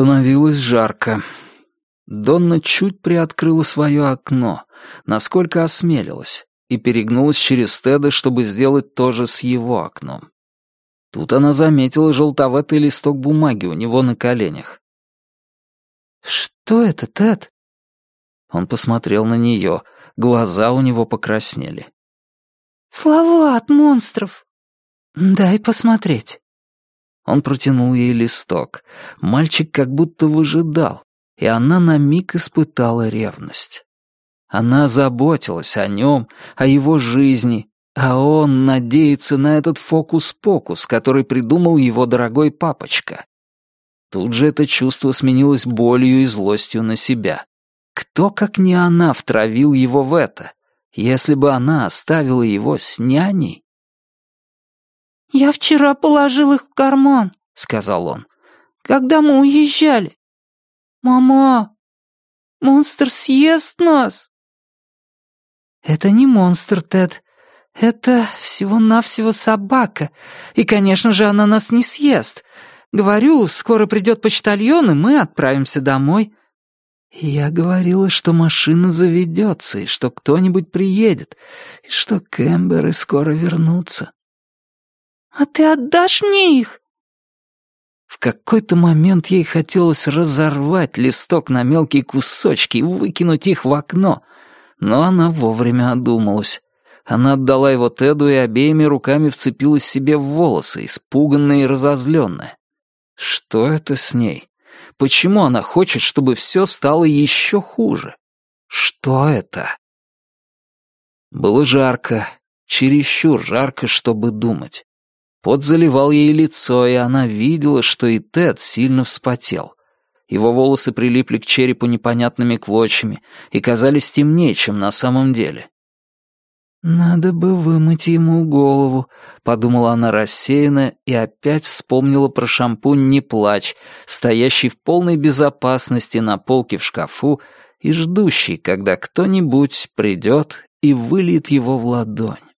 Становилось жарко. Донна чуть приоткрыла свое окно, насколько осмелилась, и перегнулась через Теда, чтобы сделать то же с его окном. Тут она заметила желтоватый листок бумаги у него на коленях. «Что это, Тед?» Он посмотрел на нее, глаза у него покраснели. «Слова от монстров!» «Дай посмотреть». Он протянул ей листок. Мальчик как будто выжидал, и она на миг испытала ревность. Она заботилась о нем, о его жизни, а он надеется на этот фокус-покус, который придумал его дорогой папочка. Тут же это чувство сменилось болью и злостью на себя. Кто, как не она, втравил его в это? Если бы она оставила его с няней? «Я вчера положил их в карман», — сказал он, — «когда мы уезжали. Мама, монстр съест нас». «Это не монстр, Тед. Это всего-навсего собака. И, конечно же, она нас не съест. Говорю, скоро придет почтальон, и мы отправимся домой. Я говорила, что машина заведется, и что кто-нибудь приедет, и что Кэмберы скоро вернутся. «А ты отдашь мне их?» В какой-то момент ей хотелось разорвать листок на мелкие кусочки и выкинуть их в окно, но она вовремя одумалась. Она отдала его Теду и обеими руками вцепилась себе в волосы, испуганная и разозленная. Что это с ней? Почему она хочет, чтобы все стало еще хуже? Что это? Было жарко, чересчур жарко, чтобы думать. Пот заливал ей лицо, и она видела, что и Тед сильно вспотел. Его волосы прилипли к черепу непонятными клочьями и казались темнее, чем на самом деле. «Надо бы вымыть ему голову», — подумала она рассеянно и опять вспомнила про шампунь «Не плачь», стоящий в полной безопасности на полке в шкафу и ждущий, когда кто-нибудь придет и выльет его в ладонь.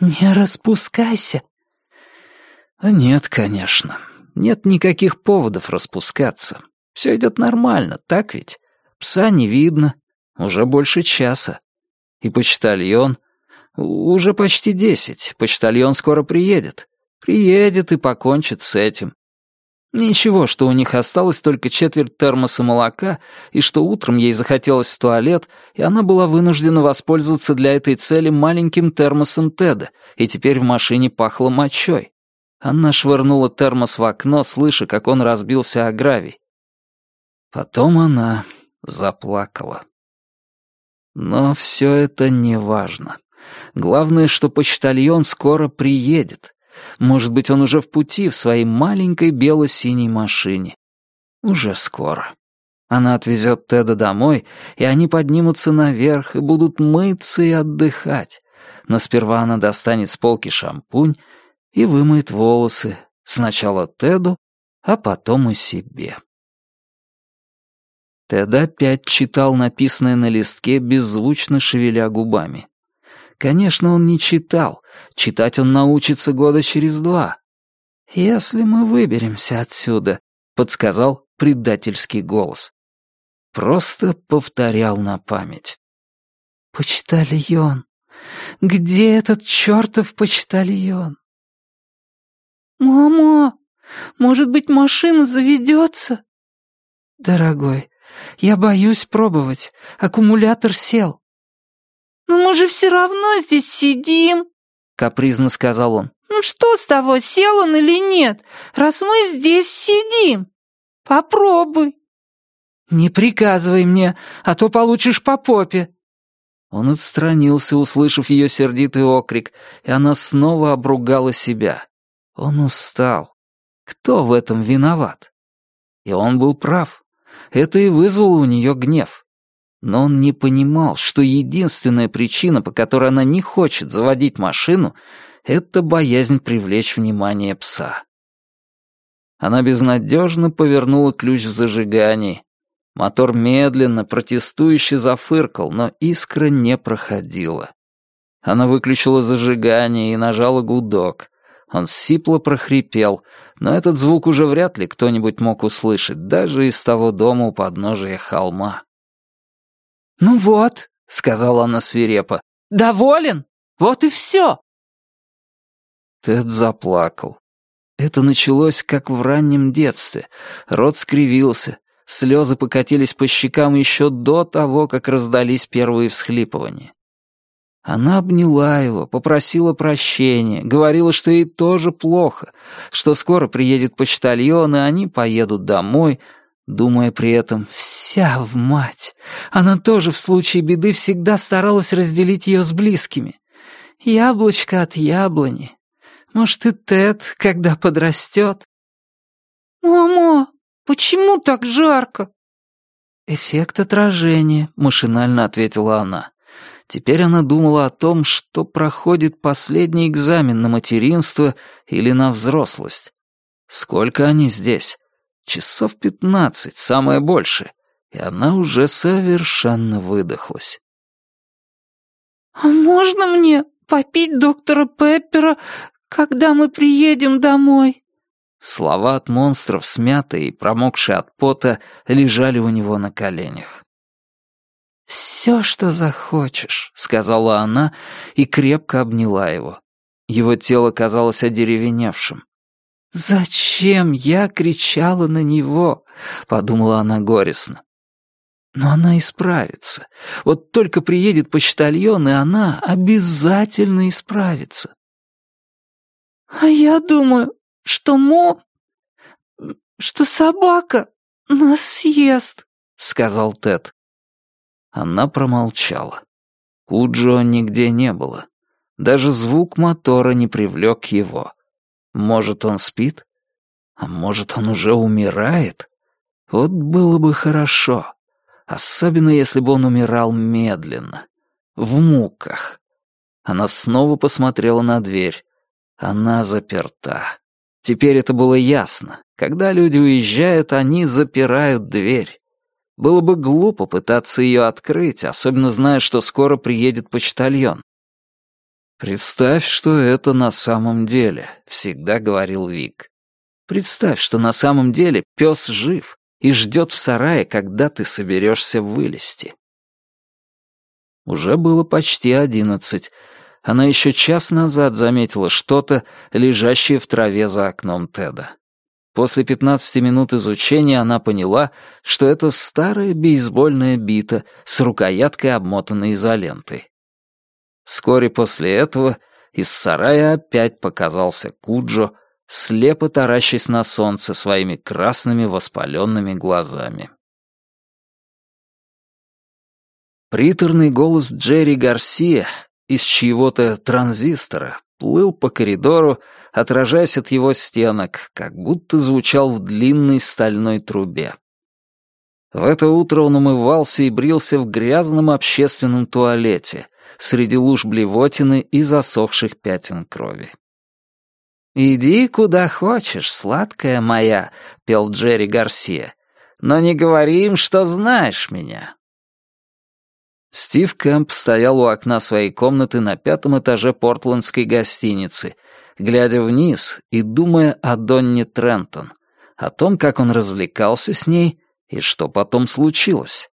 «Не распускайся!» а «Нет, конечно. Нет никаких поводов распускаться. Все идет нормально, так ведь? Пса не видно. Уже больше часа. И почтальон... Уже почти десять. Почтальон скоро приедет. Приедет и покончит с этим. Ничего, что у них осталось только четверть термоса молока, и что утром ей захотелось в туалет, и она была вынуждена воспользоваться для этой цели маленьким термосом Теда, и теперь в машине пахло мочой. Она швырнула термос в окно, слыша, как он разбился о гравий. Потом она заплакала. Но все это не важно. Главное, что почтальон скоро приедет. Может быть, он уже в пути в своей маленькой бело-синей машине. Уже скоро. Она отвезет Теда домой, и они поднимутся наверх и будут мыться и отдыхать. Но сперва она достанет с полки шампунь и вымоет волосы. Сначала Теду, а потом и себе. Тед опять читал написанное на листке, беззвучно шевеля губами. Конечно, он не читал. Читать он научится года через два. «Если мы выберемся отсюда», — подсказал предательский голос. Просто повторял на память. «Почтальон! Где этот чертов почтальон?» «Мама, может быть, машина заведется?» «Дорогой, я боюсь пробовать. Аккумулятор сел». «Но мы же все равно здесь сидим», — капризно сказал он. «Ну что с того, сел он или нет, раз мы здесь сидим? Попробуй». «Не приказывай мне, а то получишь по попе». Он отстранился, услышав ее сердитый окрик, и она снова обругала себя. Он устал. Кто в этом виноват? И он был прав. Это и вызвало у нее гнев. Но он не понимал, что единственная причина, по которой она не хочет заводить машину, это боязнь привлечь внимание пса. Она безнадежно повернула ключ в зажигании. Мотор медленно, протестующе зафыркал, но искра не проходила. Она выключила зажигание и нажала гудок. Он сипло прохрипел, но этот звук уже вряд ли кто-нибудь мог услышать, даже из того дома у подножия холма. «Ну вот», — сказала она свирепо, — «доволен? Вот и все!» Тед заплакал. Это началось, как в раннем детстве. Рот скривился, слезы покатились по щекам еще до того, как раздались первые всхлипывания. Она обняла его, попросила прощения, говорила, что ей тоже плохо, что скоро приедет почтальон, и они поедут домой, думая при этом «вся в мать». Она тоже в случае беды всегда старалась разделить ее с близкими. Яблочко от яблони. Может, и Тед, когда подрастет. «Мама, почему так жарко?» «Эффект отражения», — машинально ответила она. Теперь она думала о том, что проходит последний экзамен на материнство или на взрослость. Сколько они здесь? Часов пятнадцать, самое больше. И она уже совершенно выдохлась. «А можно мне попить доктора Пеппера, когда мы приедем домой?» Слова от монстров, смятые и промокшие от пота, лежали у него на коленях. «Все, что захочешь», — сказала она и крепко обняла его. Его тело казалось одеревеневшим. «Зачем я кричала на него?» — подумала она горестно. Но она исправится. Вот только приедет почтальон, и она обязательно исправится. «А я думаю, что Мо... что собака нас съест», — сказал Тед. Она промолчала. Куджо нигде не было. Даже звук мотора не привлек его. Может, он спит? А может, он уже умирает? Вот было бы хорошо. Особенно, если бы он умирал медленно. В муках. Она снова посмотрела на дверь. Она заперта. Теперь это было ясно. Когда люди уезжают, они запирают дверь. Было бы глупо пытаться ее открыть, особенно зная, что скоро приедет почтальон. «Представь, что это на самом деле», — всегда говорил Вик. «Представь, что на самом деле пес жив и ждет в сарае, когда ты соберешься вылезти». Уже было почти одиннадцать. Она еще час назад заметила что-то, лежащее в траве за окном Теда. После 15 минут изучения она поняла, что это старая бейсбольная бита с рукояткой, обмотанной изолентой. Вскоре после этого из сарая опять показался Куджо, слепо таращась на солнце своими красными воспаленными глазами. Приторный голос Джерри Гарсия из чьего-то транзистора плыл по коридору, отражаясь от его стенок, как будто звучал в длинной стальной трубе. В это утро он умывался и брился в грязном общественном туалете, среди луж блевотины и засохших пятен крови. «Иди куда хочешь, сладкая моя», — пел Джерри Гарсия, «но не говори им, что знаешь меня. Стив Кэмп стоял у окна своей комнаты на пятом этаже портландской гостиницы, глядя вниз и думая о Донне Трентон, о том, как он развлекался с ней и что потом случилось.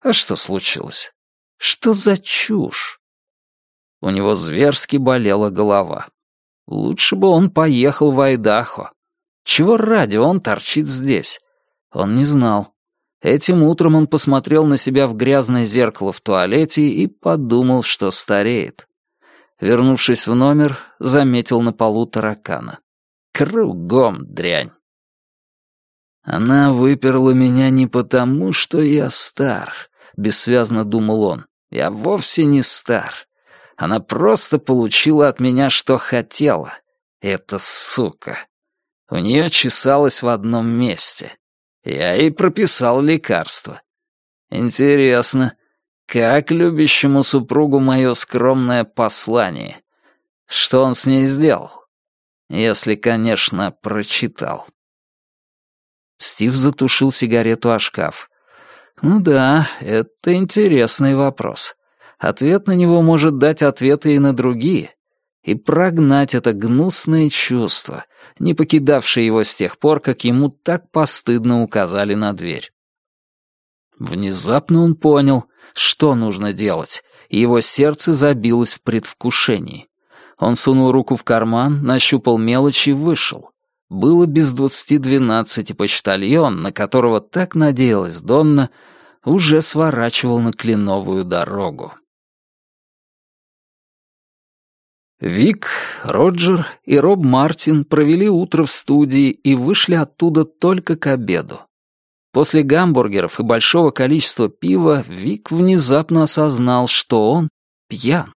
А что случилось? Что за чушь? У него зверски болела голова. Лучше бы он поехал в Айдахо. Чего ради он торчит здесь? Он не знал. Этим утром он посмотрел на себя в грязное зеркало в туалете и подумал, что стареет. Вернувшись в номер, заметил на полу таракана. Кругом дрянь. «Она выперла меня не потому, что я стар», — бессвязно думал он. «Я вовсе не стар. Она просто получила от меня, что хотела. Эта сука. У нее чесалось в одном месте. Я ей прописал лекарство. Интересно, как любящему супругу мое скромное послание? Что он с ней сделал? Если, конечно, прочитал. Стив затушил сигарету о шкаф. Ну да, это интересный вопрос. Ответ на него может дать ответы и на другие. и прогнать это гнусное чувство, не покидавшее его с тех пор, как ему так постыдно указали на дверь. Внезапно он понял, что нужно делать, и его сердце забилось в предвкушении. Он сунул руку в карман, нащупал мелочь и вышел. Было без двадцати двенадцать, и почтальон, на которого так надеялась Донна, уже сворачивал на кленовую дорогу. Вик, Роджер и Роб Мартин провели утро в студии и вышли оттуда только к обеду. После гамбургеров и большого количества пива Вик внезапно осознал, что он пьян.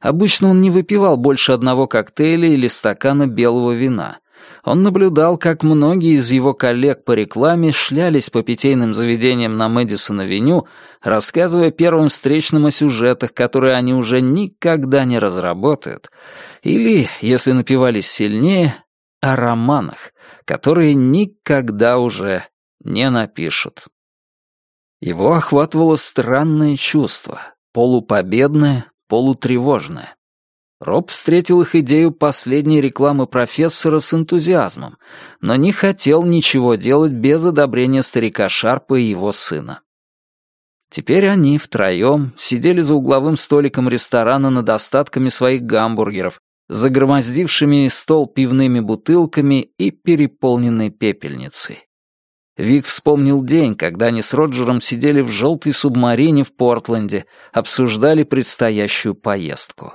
Обычно он не выпивал больше одного коктейля или стакана белого вина. Он наблюдал, как многие из его коллег по рекламе шлялись по питейным заведениям на Мэдисон-авеню, рассказывая первым встречным о сюжетах, которые они уже никогда не разработают, или, если напивались сильнее, о романах, которые никогда уже не напишут. Его охватывало странное чувство, полупобедное, полутревожное. Роб встретил их идею последней рекламы профессора с энтузиазмом, но не хотел ничего делать без одобрения старика Шарпа и его сына. Теперь они втроем сидели за угловым столиком ресторана над остатками своих гамбургеров, загромоздившими стол пивными бутылками и переполненной пепельницей. Вик вспомнил день, когда они с Роджером сидели в желтой субмарине в Портленде, обсуждали предстоящую поездку.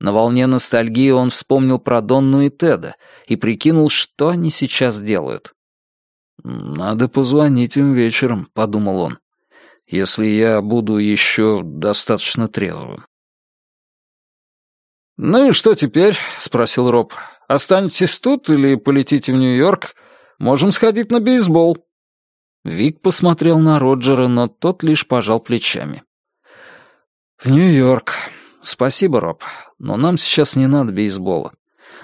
На волне ностальгии он вспомнил про Донну и Теда и прикинул, что они сейчас делают. «Надо позвонить им вечером», — подумал он, «если я буду еще достаточно трезвым». «Ну и что теперь?» — спросил Роб. «Останетесь тут или полетите в Нью-Йорк? Можем сходить на бейсбол». Вик посмотрел на Роджера, но тот лишь пожал плечами. «В Нью-Йорк. Спасибо, Роб, но нам сейчас не надо бейсбола.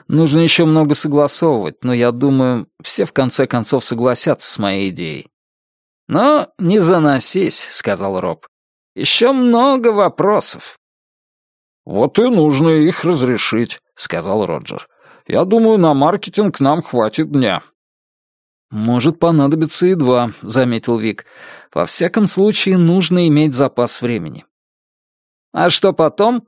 Нужно еще много согласовывать, но я думаю, все в конце концов согласятся с моей идеей». «Но не заносись», — сказал Роб. «Еще много вопросов». «Вот и нужно их разрешить», — сказал Роджер. «Я думаю, на маркетинг нам хватит дня». «Может понадобиться и два», — заметил Вик. «Во всяком случае, нужно иметь запас времени». «А что потом?»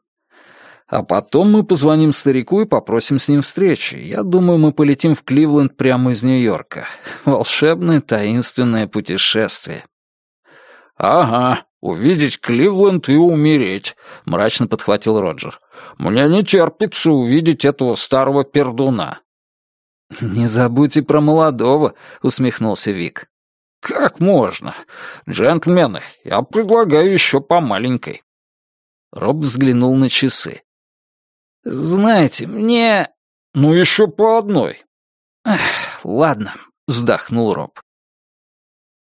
«А потом мы позвоним старику и попросим с ним встречи. Я думаю, мы полетим в Кливленд прямо из Нью-Йорка. Волшебное таинственное путешествие». «Ага, увидеть Кливленд и умереть», — мрачно подхватил Роджер. «Мне не терпится увидеть этого старого пердуна». «Не забудьте про молодого», — усмехнулся Вик. «Как можно? Джентльмены, я предлагаю еще по маленькой». Роб взглянул на часы. «Знаете, мне...» «Ну, еще по одной». Эх, «Ладно», — вздохнул Роб.